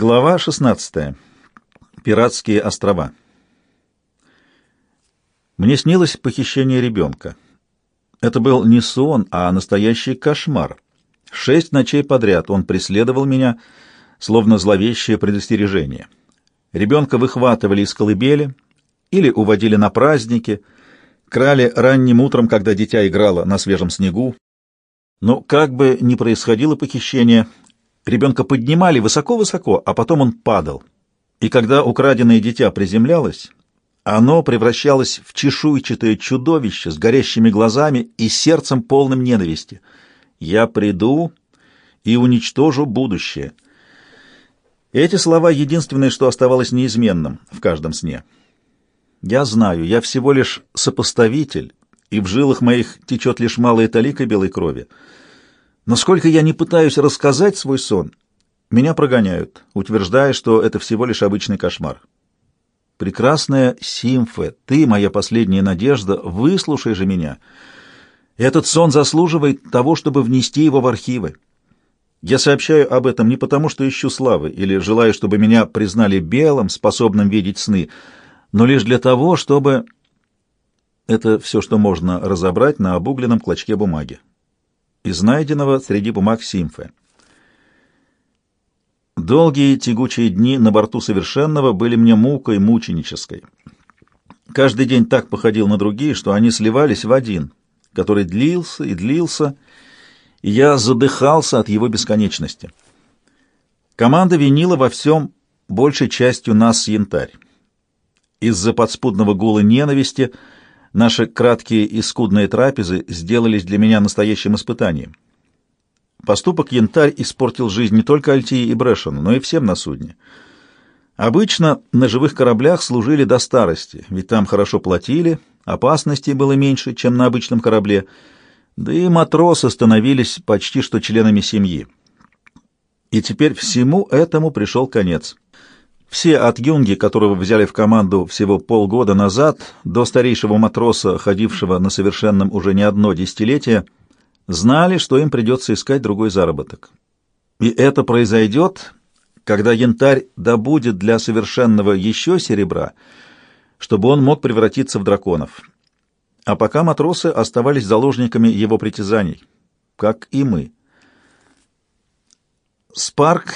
Глава 16. Пиратские острова. Мне снилось похищение ребенка. Это был не сон, а настоящий кошмар. Шесть ночей подряд он преследовал меня, словно зловещее предостережение. Ребенка выхватывали из колыбели или уводили на праздники, крали ранним утром, когда дитя играло на свежем снегу. Но как бы ни происходило похищение, ребенка поднимали высоко-высоко, а потом он падал. И когда украденное дитя приземлялось, оно превращалось в чешуйчатое чудовище с горящими глазами и сердцем полным ненависти. «Я приду и уничтожу будущее». Эти слова — единственное, что оставалось неизменным в каждом сне. Я знаю, я всего лишь сопоставитель, и в жилах моих течет лишь малая талика белой крови. Но сколько я не пытаюсь рассказать свой сон, меня прогоняют, утверждая, что это всего лишь обычный кошмар. Прекрасная Симфе, ты моя последняя надежда, выслушай же меня. Этот сон заслуживает того, чтобы внести его в архивы. Я сообщаю об этом не потому, что ищу славы или желаю, чтобы меня признали белым, способным видеть сны, но лишь для того, чтобы... Это все, что можно разобрать на обугленном клочке бумаги. Из найденного среди бумаг Симфе. Долгие тягучие дни на борту совершенного были мне мукой мученической. Каждый день так походил на другие, что они сливались в один, который длился и длился, и я задыхался от его бесконечности. Команда винила во всем большей частью нас янтарь. Из-за подспудного гула ненависти наши краткие и скудные трапезы сделались для меня настоящим испытанием. Поступок Янтарь испортил жизнь не только Альтии и Брэшену, но и всем на судне. Обычно на живых кораблях служили до старости, ведь там хорошо платили, опасностей было меньше, чем на обычном корабле, да и матросы становились почти что членами семьи. И теперь всему этому пришел конец. Все от Юнги, которого взяли в команду всего полгода назад, до старейшего матроса, ходившего на совершенном уже не одно десятилетие, знали, что им придется искать другой заработок. И это произойдет, когда янтарь добудет для совершенного еще серебра, чтобы он мог превратиться в драконов. А пока матросы оставались заложниками его притязаний, как и мы. Спарк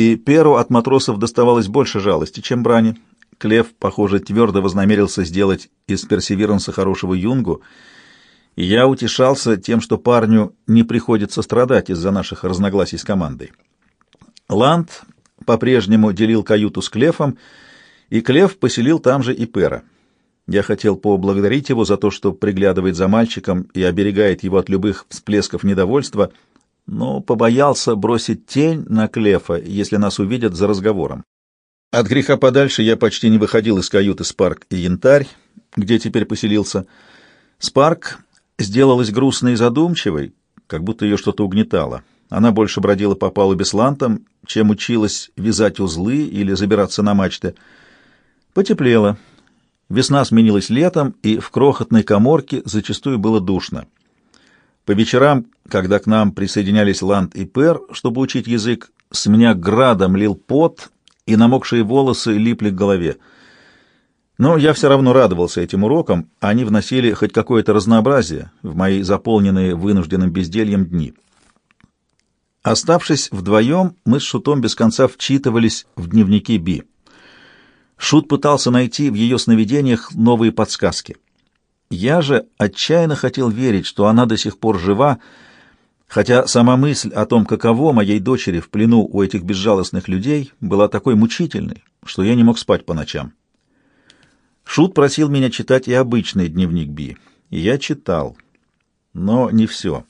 и Перу от матросов доставалось больше жалости, чем брани. Клев, похоже, твердо вознамерился сделать из Персеверанса хорошего юнгу — и я утешался тем, что парню не приходится страдать из-за наших разногласий с командой. Ланд по-прежнему делил каюту с Клефом, и Клев поселил там же и Пера. Я хотел поблагодарить его за то, что приглядывает за мальчиком и оберегает его от любых всплесков недовольства, но побоялся бросить тень на Клефа, если нас увидят за разговором. От греха подальше я почти не выходил из каюты Спарк и Янтарь, где теперь поселился. Спарк сделалась грустной и задумчивой, как будто ее что-то угнетало. Она больше бродила по палубе с лантом, чем училась вязать узлы или забираться на мачты. Потеплело. Весна сменилась летом, и в крохотной коморке зачастую было душно. По вечерам, когда к нам присоединялись Ланд и Пер, чтобы учить язык, с меня градом лил пот, и намокшие волосы липли к голове — но я все равно радовался этим урокам, они вносили хоть какое-то разнообразие в мои заполненные вынужденным бездельем дни. Оставшись вдвоем, мы с Шутом без конца вчитывались в дневники Би. Шут пытался найти в ее сновидениях новые подсказки. Я же отчаянно хотел верить, что она до сих пор жива, хотя сама мысль о том, каково моей дочери в плену у этих безжалостных людей, была такой мучительной, что я не мог спать по ночам. Шут просил меня читать и обычный дневник Би, и я читал, но не все.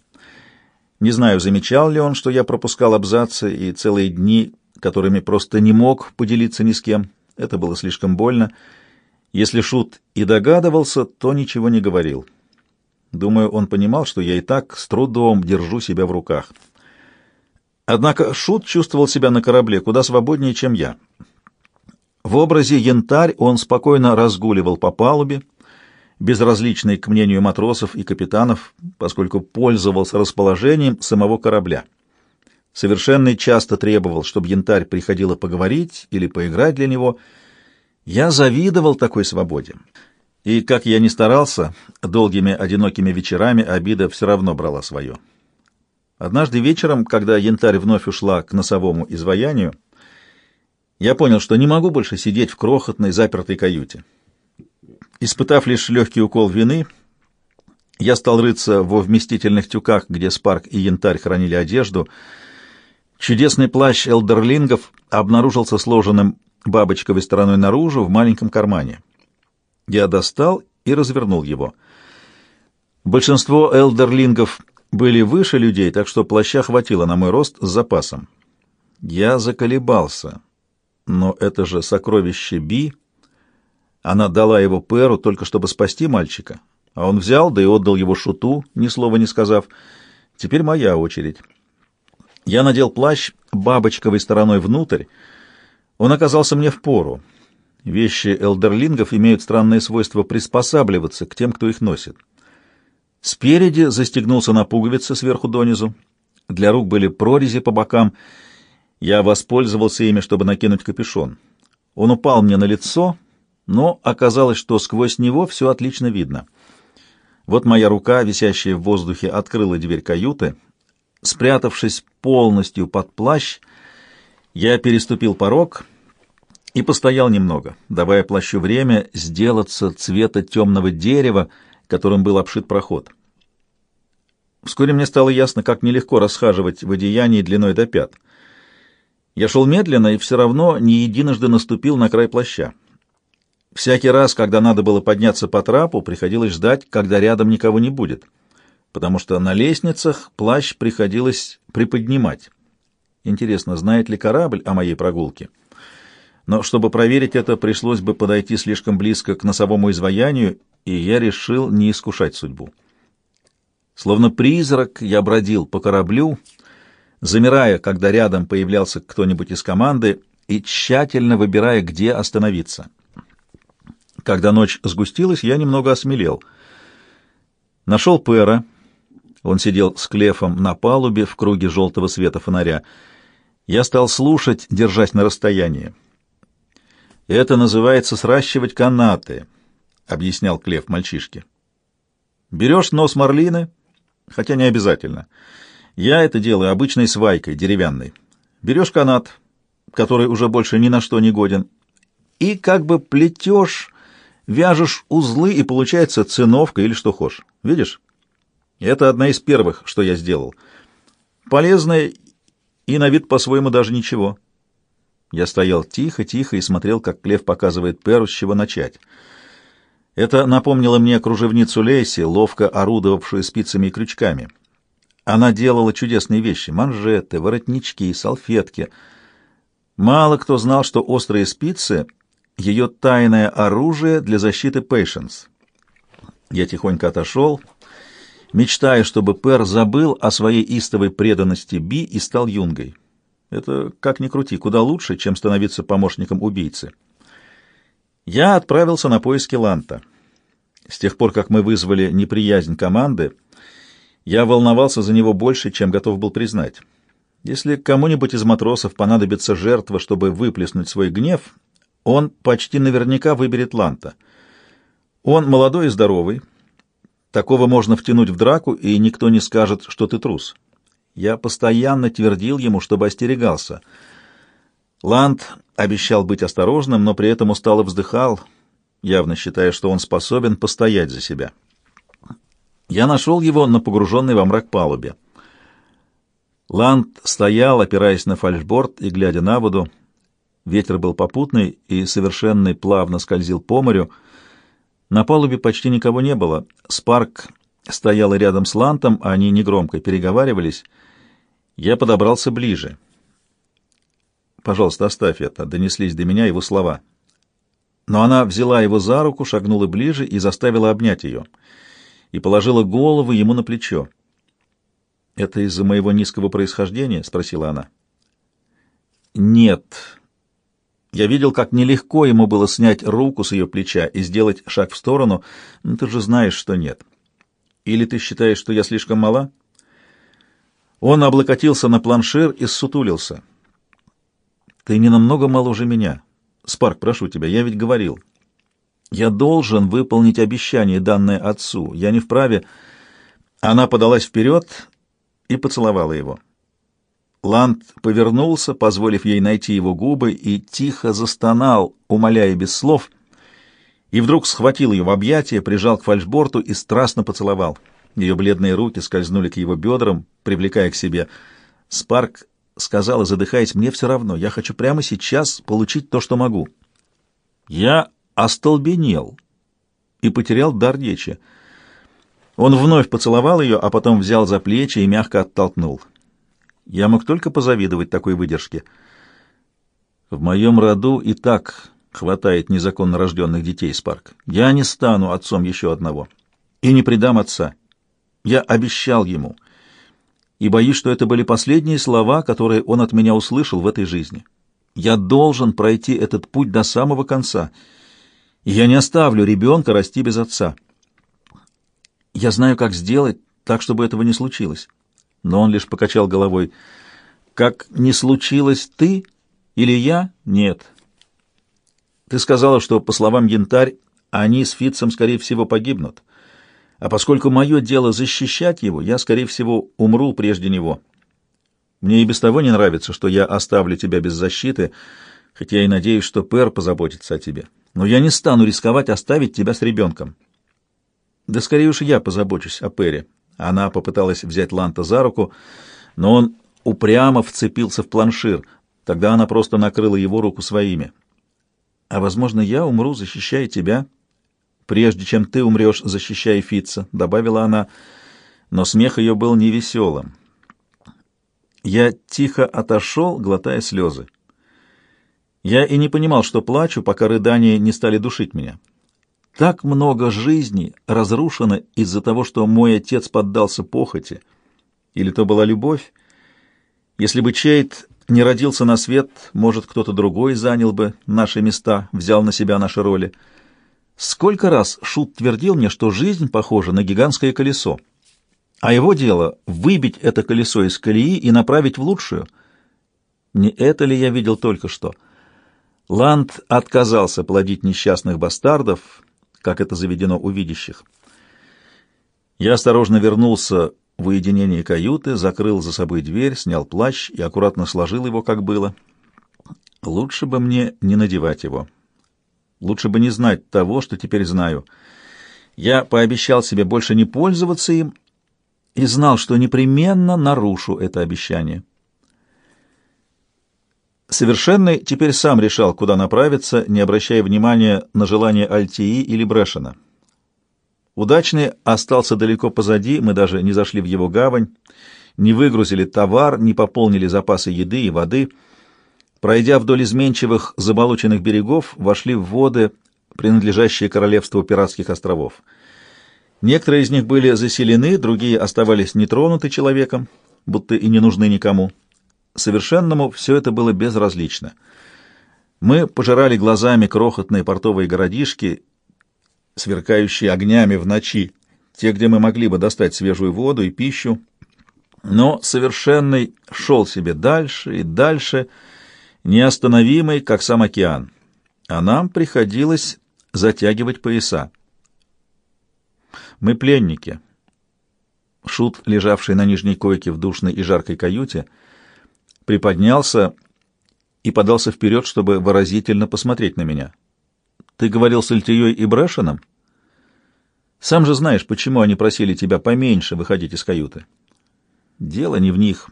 Не знаю, замечал ли он, что я пропускал абзацы и целые дни, которыми просто не мог поделиться ни с кем. Это было слишком больно. Если Шут и догадывался, то ничего не говорил. Думаю, он понимал, что я и так с трудом держу себя в руках. Однако Шут чувствовал себя на корабле куда свободнее, чем я. В образе янтарь он спокойно разгуливал по палубе, безразличный к мнению матросов и капитанов, поскольку пользовался расположением самого корабля. Совершенный часто требовал, чтобы янтарь приходила поговорить или поиграть для него. Я завидовал такой свободе. И, как я ни старался, долгими одинокими вечерами обида все равно брала свое. Однажды вечером, когда янтарь вновь ушла к носовому изваянию, я понял, что не могу больше сидеть в крохотной запертой каюте. Испытав лишь легкий укол вины, я стал рыться во вместительных тюках, где Спарк и Янтарь хранили одежду. Чудесный плащ элдерлингов обнаружился сложенным бабочковой стороной наружу в маленьком кармане. Я достал и развернул его. Большинство элдерлингов были выше людей, так что плаща хватило на мой рост с запасом. Я заколебался. Но это же сокровище Би. Она дала его Перу только чтобы спасти мальчика. А он взял, да и отдал его шуту, ни слова не сказав. Теперь моя очередь. Я надел плащ бабочковой стороной внутрь. Он оказался мне в пору. Вещи элдерлингов имеют странное свойство приспосабливаться к тем, кто их носит. Спереди застегнулся на пуговицы сверху донизу. Для рук были прорези по бокам. Я воспользовался ими, чтобы накинуть капюшон. Он упал мне на лицо, но оказалось, что сквозь него все отлично видно. Вот моя рука, висящая в воздухе, открыла дверь каюты. Спрятавшись полностью под плащ, я переступил порог и постоял немного, давая плащу время сделаться цвета темного дерева, которым был обшит проход. Вскоре мне стало ясно, как нелегко расхаживать в одеянии длиной до пят. Я шел медленно и все равно не единожды наступил на край плаща. Всякий раз, когда надо было подняться по трапу, приходилось ждать, когда рядом никого не будет, потому что на лестницах плащ приходилось приподнимать. Интересно, знает ли корабль о моей прогулке? Но чтобы проверить это, пришлось бы подойти слишком близко к носовому изваянию, и я решил не искушать судьбу. Словно призрак я бродил по кораблю, замирая, когда рядом появлялся кто-нибудь из команды, и тщательно выбирая, где остановиться. Когда ночь сгустилась, я немного осмелел. Нашел Пэра. Он сидел с Клефом на палубе в круге желтого света фонаря. Я стал слушать, держась на расстоянии. «Это называется сращивать канаты», — объяснял Клев мальчишке. «Берешь нос марлины, хотя не обязательно. Я это делаю обычной свайкой, деревянной. Берешь канат, который уже больше ни на что не годен, и как бы плетешь Вяжешь узлы, и получается циновка или что хочешь. Видишь? Это одна из первых, что я сделал. Полезная и на вид по-своему даже ничего. Я стоял тихо-тихо и смотрел, как Клев показывает Перу, с чего начать. Это напомнило мне кружевницу Лейси, ловко орудовавшую спицами и крючками. Она делала чудесные вещи — манжеты, воротнички, салфетки. Мало кто знал, что острые спицы — ее тайное оружие для защиты Пейшенс. Я тихонько отошел, мечтая, чтобы Пер забыл о своей истовой преданности Би и стал юнгой. Это, как ни крути, куда лучше, чем становиться помощником убийцы. Я отправился на поиски Ланта. С тех пор, как мы вызвали неприязнь команды, я волновался за него больше, чем готов был признать. Если кому-нибудь из матросов понадобится жертва, чтобы выплеснуть свой гнев, он почти наверняка выберет Ланта. Он молодой и здоровый. Такого можно втянуть в драку, и никто не скажет, что ты трус. Я постоянно твердил ему, чтобы остерегался. Ланд обещал быть осторожным, но при этом устало вздыхал, явно считая, что он способен постоять за себя. Я нашел его на погруженной во мрак палубе. Ланд стоял, опираясь на фальшборд и глядя на воду. Ветер был попутный и совершенно плавно скользил по морю. На палубе почти никого не было. Спарк стояла рядом с Лантом, а они негромко переговаривались. Я подобрался ближе. «Пожалуйста, оставь это», — донеслись до меня его слова. Но она взяла его за руку, шагнула ближе и заставила обнять ее, и положила голову ему на плечо. «Это из-за моего низкого происхождения?» — спросила она. «Нет», я видел, как нелегко ему было снять руку с ее плеча и сделать шаг в сторону. Но ты же знаешь, что нет. Или ты считаешь, что я слишком мала? Он облокотился на планшир и ссутулился. «Ты не намного моложе меня. Спарк, прошу тебя, я ведь говорил. Я должен выполнить обещание, данное отцу. Я не вправе...» Она подалась вперед и поцеловала его. Ланд повернулся, позволив ей найти его губы, и тихо застонал, умоляя без слов, и вдруг схватил ее в объятия, прижал к фальшборту и страстно поцеловал. Ее бледные руки скользнули к его бедрам, привлекая к себе. Спарк сказала, задыхаясь, «Мне все равно, я хочу прямо сейчас получить то, что могу». Я остолбенел и потерял дар речи. Он вновь поцеловал ее, а потом взял за плечи и мягко оттолкнул. Я мог только позавидовать такой выдержке. В моем роду и так хватает незаконно рожденных детей, Спарк. Я не стану отцом еще одного и не предам отца. Я обещал ему, и боюсь, что это были последние слова, которые он от меня услышал в этой жизни. Я должен пройти этот путь до самого конца, и я не оставлю ребенка расти без отца. Я знаю, как сделать так, чтобы этого не случилось. Но он лишь покачал головой. Как не случилось ты или я? Нет. Ты сказала, что, по словам Янтарь, они с Фитцем, скорее всего, погибнут. А поскольку мое дело защищать его, я, скорее всего, умру прежде него. Мне и без того не нравится, что я оставлю тебя без защиты, хотя я и надеюсь, что Пэр позаботится о тебе. Но я не стану рисковать оставить тебя с ребенком. Да скорее уж я позабочусь о Пере. Она попыталась взять Ланта за руку, но он упрямо вцепился в планшир. Тогда она просто накрыла его руку своими. А, возможно, я умру, защищая тебя, прежде чем ты умрешь, защищая Фитца, — добавила она, но смех ее был невеселым. Я тихо отошел, глотая слезы. Я и не понимал, что плачу, пока рыдания не стали душить меня. Так много жизней разрушено из-за того, что мой отец поддался похоти. Или то была любовь? Если бы Чейт не родился на свет, может, кто-то другой занял бы наши места, взял на себя наши роли. Сколько раз Шут твердил мне, что жизнь похожа на гигантское колесо, а его дело — выбить это колесо из колеи и направить в лучшую. Не это ли я видел только что? Ланд отказался плодить несчастных бастардов, как это заведено у видящих. Я осторожно вернулся в уединение каюты, закрыл за собой дверь, снял плащ и аккуратно сложил его, как было. Лучше бы мне не надевать его. Лучше бы не знать того, что теперь знаю. Я пообещал себе больше не пользоваться им и знал, что непременно нарушу это обещание. Совершенный теперь сам решал, куда направиться, не обращая внимания на желание Альтии или Брэшена. Удачный остался далеко позади, мы даже не зашли в его гавань, не выгрузили товар, не пополнили запасы еды и воды. Пройдя вдоль изменчивых заболоченных берегов, вошли в воды, принадлежащие королевству пиратских островов. Некоторые из них были заселены, другие оставались нетронуты человеком, будто и не нужны никому. Совершенному все это было безразлично. Мы пожирали глазами крохотные портовые городишки, сверкающие огнями в ночи, те, где мы могли бы достать свежую воду и пищу, но совершенный шел себе дальше и дальше, неостановимый, как сам океан, а нам приходилось затягивать пояса. Мы пленники. Шут, лежавший на нижней койке в душной и жаркой каюте, — приподнялся и подался вперед, чтобы выразительно посмотреть на меня. «Ты говорил с Альтией и Брэшеном? Сам же знаешь, почему они просили тебя поменьше выходить из каюты. Дело не в них.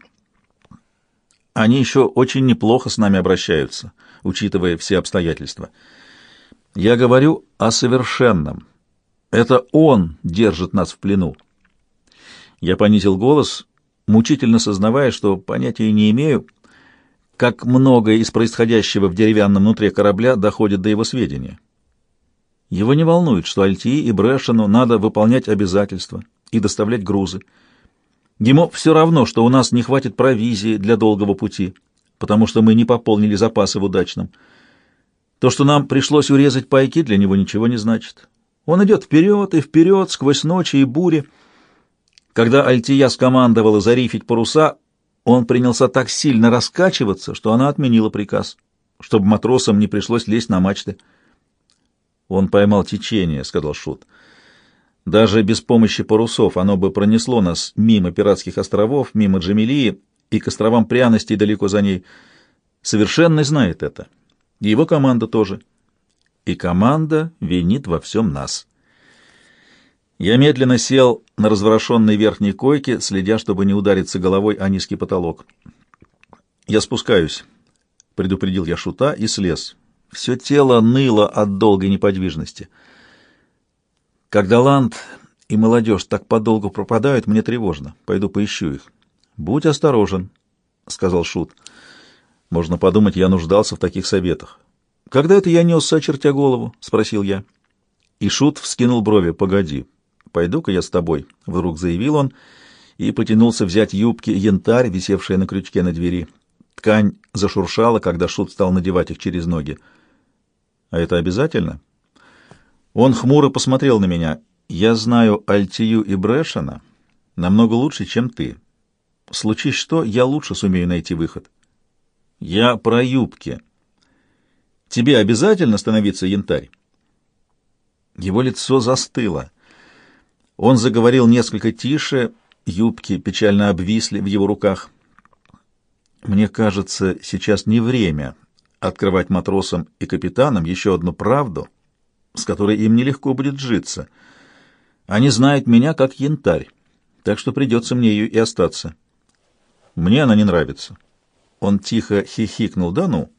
Они еще очень неплохо с нами обращаются, учитывая все обстоятельства. Я говорю о совершенном. Это он держит нас в плену». Я понизил голос мучительно сознавая, что понятия не имею, как многое из происходящего в деревянном внутри корабля доходит до его сведения. Его не волнует, что Альтии и Брэшену надо выполнять обязательства и доставлять грузы. Ему все равно, что у нас не хватит провизии для долгого пути, потому что мы не пополнили запасы в удачном. То, что нам пришлось урезать пайки, для него ничего не значит. Он идет вперед и вперед сквозь ночи и бури, Когда Альтия скомандовала зарифить паруса, он принялся так сильно раскачиваться, что она отменила приказ, чтобы матросам не пришлось лезть на мачты. «Он поймал течение», — сказал Шут. «Даже без помощи парусов оно бы пронесло нас мимо пиратских островов, мимо Джамилии и к островам пряностей далеко за ней. Совершенно знает это. Его команда тоже. И команда винит во всем нас». Я медленно сел на разворошенной верхней койке, следя, чтобы не удариться головой о низкий потолок. «Я спускаюсь», — предупредил я шута и слез. Все тело ныло от долгой неподвижности. Когда Ланд и молодежь так подолгу пропадают, мне тревожно. Пойду поищу их. «Будь осторожен», — сказал Шут. «Можно подумать, я нуждался в таких советах». «Когда это я нес, очертя голову?» — спросил я. И Шут вскинул брови. «Погоди, «Пойду-ка я с тобой», — вдруг заявил он и потянулся взять юбки янтарь, висевшие на крючке на двери. Ткань зашуршала, когда Шут стал надевать их через ноги. «А это обязательно?» Он хмуро посмотрел на меня. «Я знаю Альтию и Брэшена намного лучше, чем ты. Случись что, я лучше сумею найти выход». «Я про юбки. Тебе обязательно становиться янтарь?» Его лицо застыло. Он заговорил несколько тише, юбки печально обвисли в его руках. «Мне кажется, сейчас не время открывать матросам и капитанам еще одну правду, с которой им нелегко будет житься. Они знают меня как янтарь, так что придется мне ее и остаться. Мне она не нравится». Он тихо хихикнул. «Да ну?»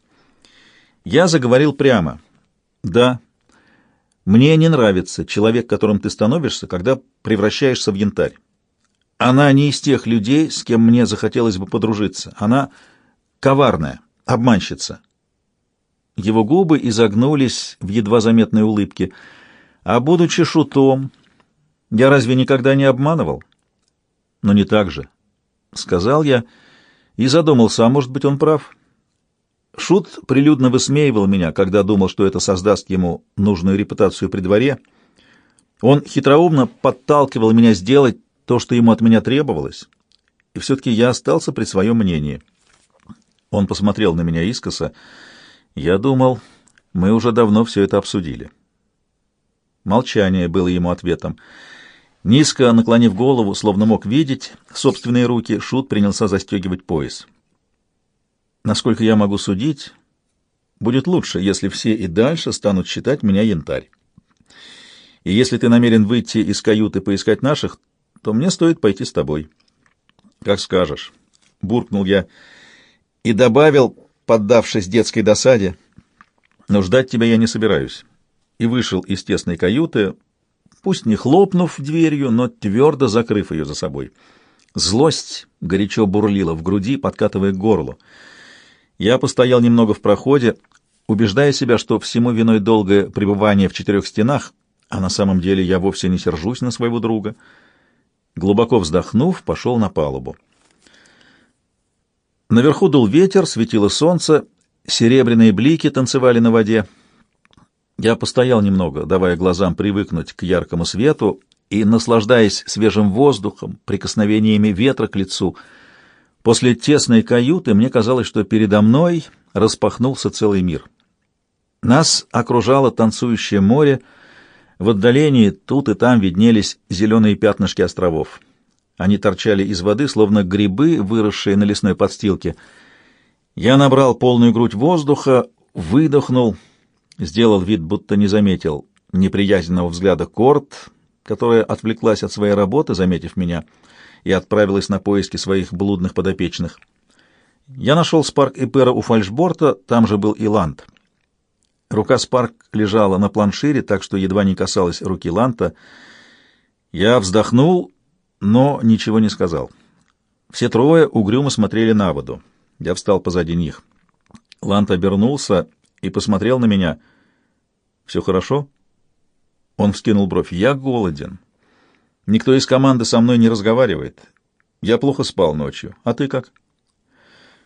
Я заговорил прямо. «Да, мне не нравится человек, которым ты становишься, когда превращаешься в янтарь. Она не из тех людей, с кем мне захотелось бы подружиться. Она коварная, обманщица. Его губы изогнулись в едва заметной улыбке. А будучи шутом, я разве никогда не обманывал? Но не так же, — сказал я и задумался, а может быть он прав. Шут прилюдно высмеивал меня, когда думал, что это создаст ему нужную репутацию при дворе. Он хитроумно подталкивал меня сделать то, что ему от меня требовалось, и все-таки я остался при своем мнении. Он посмотрел на меня искоса. Я думал, мы уже давно все это обсудили. Молчание было ему ответом. Низко наклонив голову, словно мог видеть собственные руки, Шут принялся застегивать пояс. Насколько я могу судить, будет лучше, если все и дальше станут считать меня янтарь. И если ты намерен выйти из каюты поискать наших, то мне стоит пойти с тобой. Как скажешь, буркнул я и добавил, поддавшись детской досаде, но ждать тебя я не собираюсь. И вышел из тесной каюты, пусть не хлопнув дверью, но твердо закрыв ее за собой. Злость горячо бурлила в груди, подкатывая к горлу. Я постоял немного в проходе, убеждая себя, что всему виной долгое пребывание в четырех стенах, а на самом деле я вовсе не сержусь на своего друга. Глубоко вздохнув, пошел на палубу. Наверху дул ветер, светило солнце, серебряные блики танцевали на воде. Я постоял немного, давая глазам привыкнуть к яркому свету и наслаждаясь свежим воздухом, прикосновениями ветра к лицу — После тесной каюты мне казалось, что передо мной распахнулся целый мир. Нас окружало танцующее море, в отдалении тут и там виднелись зеленые пятнышки островов. Они торчали из воды, словно грибы, выросшие на лесной подстилке. Я набрал полную грудь воздуха, выдохнул, сделал вид, будто не заметил неприязненного взгляда Корт, которая отвлеклась от своей работы, заметив меня — и отправилась на поиски своих блудных подопечных. Я нашел Спарк и Пера у фальшборта, там же был и Ланд. Рука Спарк лежала на планшире, так что едва не касалась руки Ланта. Я вздохнул, но ничего не сказал. Все трое угрюмо смотрели на воду. Я встал позади них. Лант обернулся и посмотрел на меня. «Все хорошо?» Он вскинул бровь. «Я голоден». Никто из команды со мной не разговаривает. Я плохо спал ночью. А ты как?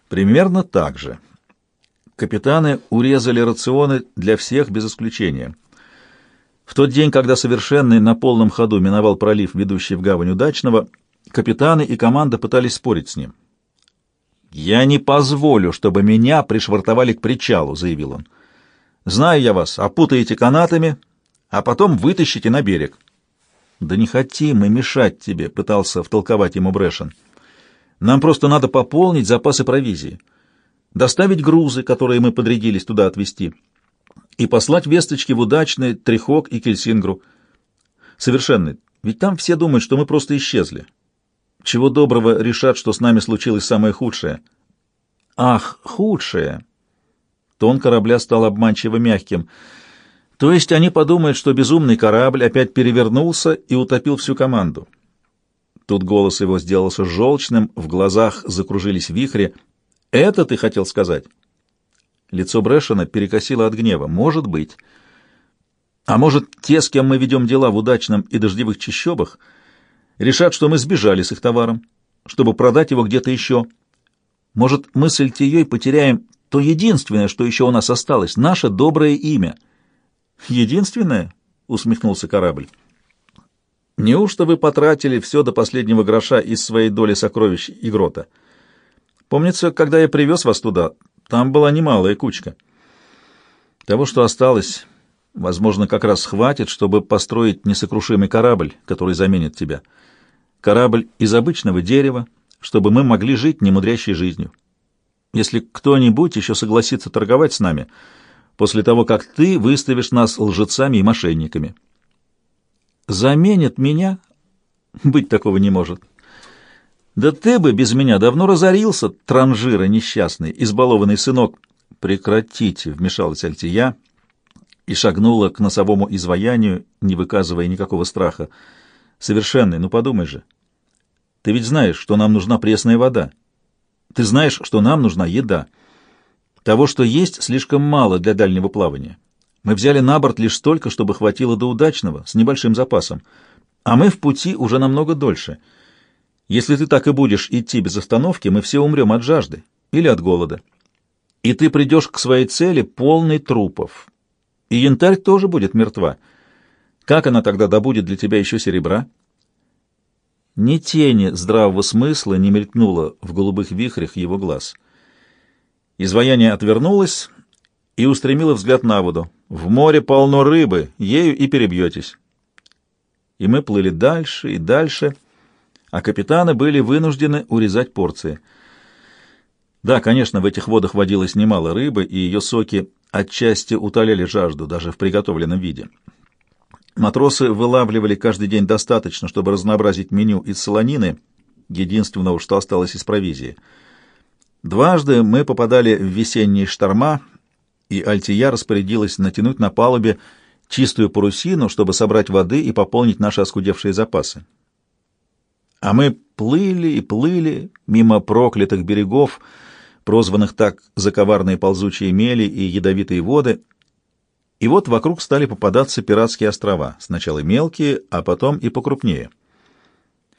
Примерно так же. Капитаны урезали рационы для всех без исключения. В тот день, когда совершенный на полном ходу миновал пролив, ведущий в гавань Удачного, Капитаны и команда пытались спорить с ним. «Я не позволю, чтобы меня пришвартовали к причалу», — заявил он. «Знаю я вас, опутаете канатами, а потом вытащите на берег». «Да не хотим мы мешать тебе», — пытался втолковать ему Брэшен. «Нам просто надо пополнить запасы провизии, доставить грузы, которые мы подрядились туда отвезти, и послать весточки в удачный Трихок и Кельсингру. Совершенный, ведь там все думают, что мы просто исчезли. Чего доброго решат, что с нами случилось самое худшее». «Ах, худшее!» Тон корабля стал обманчиво мягким — то есть они подумают, что безумный корабль опять перевернулся и утопил всю команду. Тут голос его сделался желчным, в глазах закружились вихри. «Это ты хотел сказать?» Лицо Брэшена перекосило от гнева. «Может быть. А может, те, с кем мы ведем дела в удачном и дождевых чащобах, решат, что мы сбежали с их товаром, чтобы продать его где-то еще? Может, мы с Эльтией потеряем то единственное, что еще у нас осталось, наше доброе имя?» «Единственное?» — усмехнулся корабль. «Неужто вы потратили все до последнего гроша из своей доли сокровищ и грота? Помнится, когда я привез вас туда, там была немалая кучка. Того, что осталось, возможно, как раз хватит, чтобы построить несокрушимый корабль, который заменит тебя. Корабль из обычного дерева, чтобы мы могли жить немудрящей жизнью. Если кто-нибудь еще согласится торговать с нами — после того, как ты выставишь нас лжецами и мошенниками. Заменит меня? Быть такого не может. Да ты бы без меня давно разорился, транжира несчастный, избалованный сынок. Прекратите, вмешалась Альтия и шагнула к носовому изваянию, не выказывая никакого страха. Совершенный, ну подумай же. Ты ведь знаешь, что нам нужна пресная вода. Ты знаешь, что нам нужна еда. Того, что есть, слишком мало для дальнего плавания. Мы взяли на борт лишь столько, чтобы хватило до удачного, с небольшим запасом. А мы в пути уже намного дольше. Если ты так и будешь идти без остановки, мы все умрем от жажды или от голода. И ты придешь к своей цели полный трупов. И янтарь тоже будет мертва. Как она тогда добудет для тебя еще серебра? Ни тени здравого смысла не мелькнуло в голубых вихрях его глаз — Изваяние отвернулось и устремило взгляд на воду. «В море полно рыбы, ею и перебьетесь». И мы плыли дальше и дальше, а капитаны были вынуждены урезать порции. Да, конечно, в этих водах водилось немало рыбы, и ее соки отчасти утоляли жажду, даже в приготовленном виде. Матросы вылавливали каждый день достаточно, чтобы разнообразить меню из солонины, единственного, что осталось из провизии — Дважды мы попадали в весенние шторма, и Альтия распорядилась натянуть на палубе чистую парусину, чтобы собрать воды и пополнить наши оскудевшие запасы. А мы плыли и плыли мимо проклятых берегов, прозванных так за коварные ползучие мели и ядовитые воды, и вот вокруг стали попадаться пиратские острова, сначала мелкие, а потом и покрупнее —